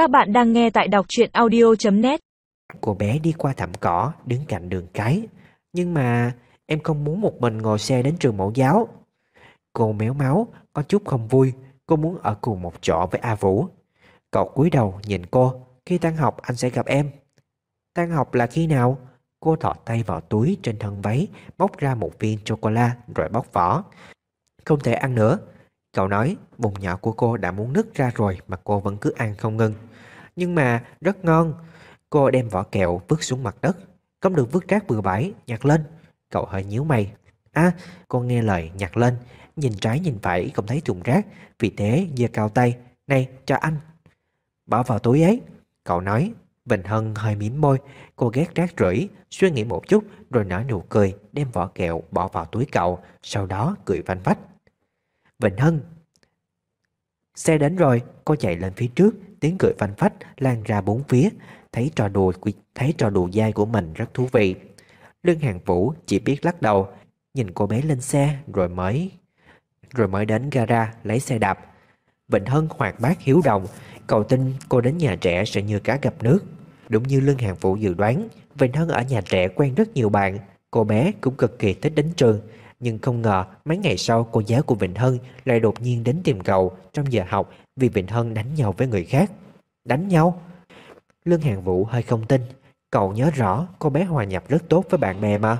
Các bạn đang nghe tại đọc truyện audio.net Cô bé đi qua thảm cỏ, Đứng cạnh đường cái. Nhưng mà em không muốn một mình ngồi xe đến trường mẫu giáo. Cô méo máu, Có chút không vui. Cô muốn ở cùng một chỗ với A Vũ. Cậu cúi đầu nhìn cô. Khi tan học, anh sẽ gặp em. Tan học là khi nào? Cô thọ tay vào túi trên thân váy Bóc ra một viên chocolate rồi bóc vỏ. Không thể ăn nữa. Cậu nói, bụng nhỏ của cô đã muốn nứt ra rồi Mà cô vẫn cứ ăn không ngừng. Nhưng mà rất ngon. Cô đem vỏ kẹo vứt xuống mặt đất. Không được vứt rác bừa bãi, nhặt lên. Cậu hơi nhíu mày. À cô nghe lời nhặt lên. Nhìn trái nhìn phải không thấy thùng rác. Vì thế giơ cao tay. Này, cho anh. Bỏ vào túi ấy. Cậu nói. Bình Hân hơi mím môi. Cô ghét rác rưởi. Suy nghĩ một chút, Rồi nở nụ cười, Đem vỏ kẹo bỏ vào túi cậu, Sau đó cười vanh vách. Bình Hân Xe đến rồi, Cô chạy lên phía trước, Tiếng cười phanh phách, lan ra bốn phía. Thấy trò đùa thấy trò đùa dai của mình rất thú vị. Lương Hàng Vũ chỉ biết lắc đầu, Nhìn cô bé lên xe, Rồi mới Rồi mới đến gara lấy xe đạp. Vịnh Hân hoạt bát hiếu động cầu tin cô đến nhà trẻ sẽ như cá gặp nước. Đúng như Lương Hàng Vũ dự đoán, Vịnh Hân ở nhà trẻ quen rất nhiều bạn, Cô bé cũng cực kỳ thích đến trường. Nhưng không ngờ mấy ngày sau cô giáo của Vịnh Hân Lại đột nhiên đến tìm cậu Trong giờ học vì Vịnh Hân đánh nhau với người khác. Đánh nhau? Lương Hàng Vũ hơi không tin. Cậu nhớ rõ cô bé hòa nhập rất tốt với bạn bè mà.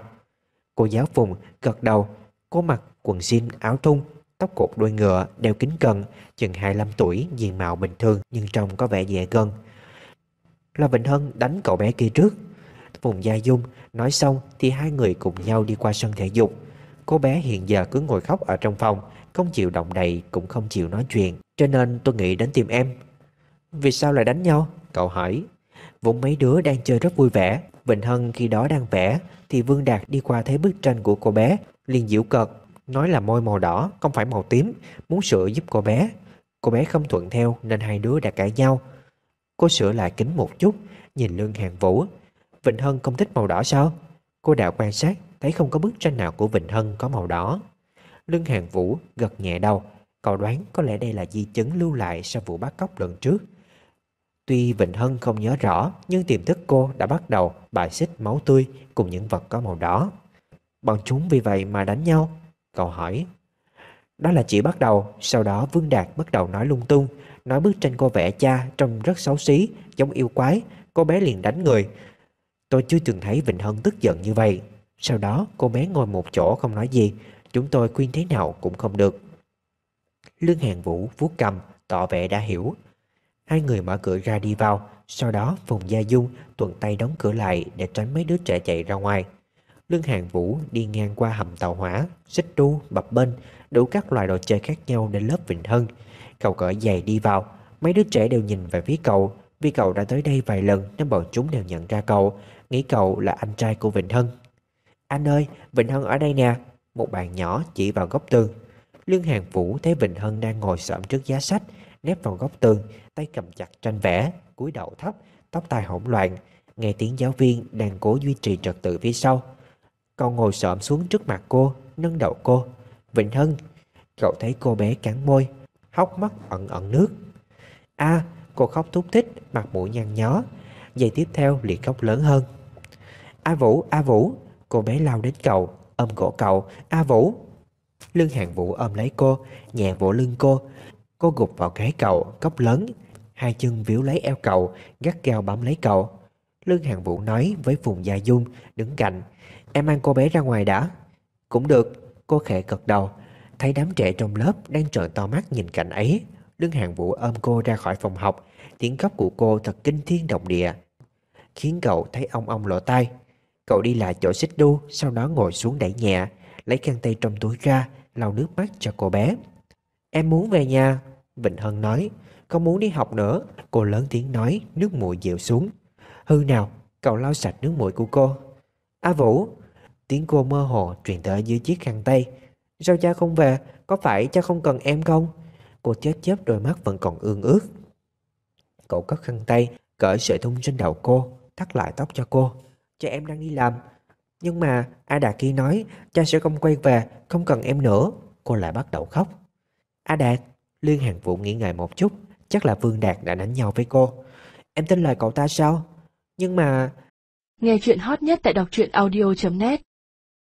Cô giáo Phùng gật đầu. Cô mặc quần jean áo thun Tóc cột đuôi ngựa, đeo kính cận Chừng 25 tuổi, diện mạo bình thường Nhưng trông có vẻ dễ gân Là Vịnh Hân đánh cậu bé kia trước. Phùng Gia Dung Nói xong thì hai người cùng nhau đi qua sân thể dục. Cô bé hiện giờ cứ ngồi khóc ở trong phòng. Không chịu động đậy, Cũng không chịu nói chuyện. Cho nên tôi nghĩ đến tìm em. Vì sao lại đánh nhau? Cậu hỏi. Vốn mấy đứa đang chơi rất vui vẻ. Vịnh Hân khi đó đang vẽ, Thì Vương Đạt đi qua thấy bức tranh của cô bé. Liền diễu cợt, Nói là môi màu đỏ, không phải màu tím, Muốn sửa giúp cô bé. Cô bé không thuận theo, nên hai đứa đã cãi nhau. Cô sửa lại kính một chút, Nhìn Lương Hàng Vũ. Vịnh Hân không thích màu đỏ sao? Cô đạo quan sát thấy không có bức tranh nào của Vịnh Hân có màu đỏ. Lương Hàng Vũ gật nhẹ đầu, Cậu đoán có lẽ đây là di chứng lưu lại sau vụ bắt cóc lần trước. Tuy Vịnh Hân không nhớ rõ, Nhưng tiềm thức cô đã bắt đầu bài xích máu tươi cùng những vật có màu đỏ. Bọn chúng vì vậy mà đánh nhau, Cậu hỏi. Đó là chỉ bắt đầu, Sau đó Vương Đạt bắt đầu nói lung tung, Nói bức tranh cô vẽ cha trông rất xấu xí, Giống yêu quái, Cô bé liền đánh người. Tôi chưa từng thấy Vịnh Hân tức giận như vậy. Sau đó cô bé ngồi một chỗ không nói gì. Chúng tôi khuyên thế nào cũng không được. Lương Hàng Vũ vuốt cầm Tỏ vẻ đã hiểu. Hai người mở cửa ra đi vào. Sau đó Phùng Gia Dung tuần tay đóng cửa lại Để tránh mấy đứa trẻ chạy ra ngoài. Lương Hàng Vũ đi ngang qua hầm tàu hỏa Xích đu, bập bên Đủ các loại đồ chơi khác nhau đến lớp Vịnh Hân. Cậu cởi giày đi vào. Mấy đứa trẻ đều nhìn về phía cậu. Vì cậu đã tới đây vài lần Nên bọn chúng đều nhận ra cậu. Nghĩ cậu là anh trai của Vịnh Hân. Anh ơi, Vịnh Hân ở đây nè. Một bạn nhỏ chỉ vào góc tường. Lương Hàng Vũ thấy Vịnh Hân đang ngồi sợm trước giá sách Nép vào góc tường Tay cầm chặt tranh vẽ cúi đầu thấp Tóc tai hỗn loạn Nghe tiếng giáo viên đang cố duy trì trật tự phía sau. Cậu ngồi sợm xuống trước mặt cô Nâng đầu cô. Vịnh Hân Cậu thấy cô bé cắn môi Hóc mắt ẩn ẩn nước. A cô khóc thúc thích Mặt mũi nhăn nhó. Giây tiếp theo liền khóc lớn hơn. A Vũ, A Vũ Cô bé lao đến cậu, Ôm cổ cậu. A Vũ. Lương Hàng Vũ ôm lấy cô, Nhẹ vỗ lưng cô. Cô gục vào ghế cậu, Cốc lớn. Hai chân víu lấy eo cậu, Gắt gao bám lấy cậu. Lương Hàng Vũ nói với Phùng Gia Dung, Đứng cạnh, Em mang cô bé ra ngoài đã. Cũng được. Cô khẽ gật đầu. Thấy đám trẻ trong lớp đang trợn to mắt nhìn cảnh ấy Lương Hàng Vũ ôm cô ra khỏi phòng học. Tiếng khóc của cô thật kinh thiên động địa, Khiến cậu thấy ong ong lộ tai. Cậu đi lại chỗ xích đu, Sau đó ngồi xuống đẩy nhẹ Lấy khăn tay trong túi ra, lau nước mắt cho cô bé. Em muốn về nhà, Vịnh Hân nói. Không muốn đi học nữa, Cô lớn tiếng nói, nước mũi dịu xuống. Hư nào, Cậu lau sạch nước mũi của cô. A Vũ, Tiếng cô mơ hồ truyền tới dưới chiếc khăn tay. Sao cha không về? Có phải cha không cần em không? Cô chết chớp đôi mắt vẫn còn ương ướt Cậu cất khăn tay, Cởi sợi thun trên đầu cô, Thắt lại tóc cho cô. Cha em đang đi làm. Nhưng mà A Đạt kia nói, Cha sẽ không quay về, Không cần em nữa. Cô lại bắt đầu khóc. A Đạt Liên Hàng Vũ nghĩ ngợi một chút, Chắc là Vương Đạt đã đánh nhau với cô. Em tin lời cậu ta sao? Nhưng mà Nghe chuyện hot nhất tại đọc truyện audio.net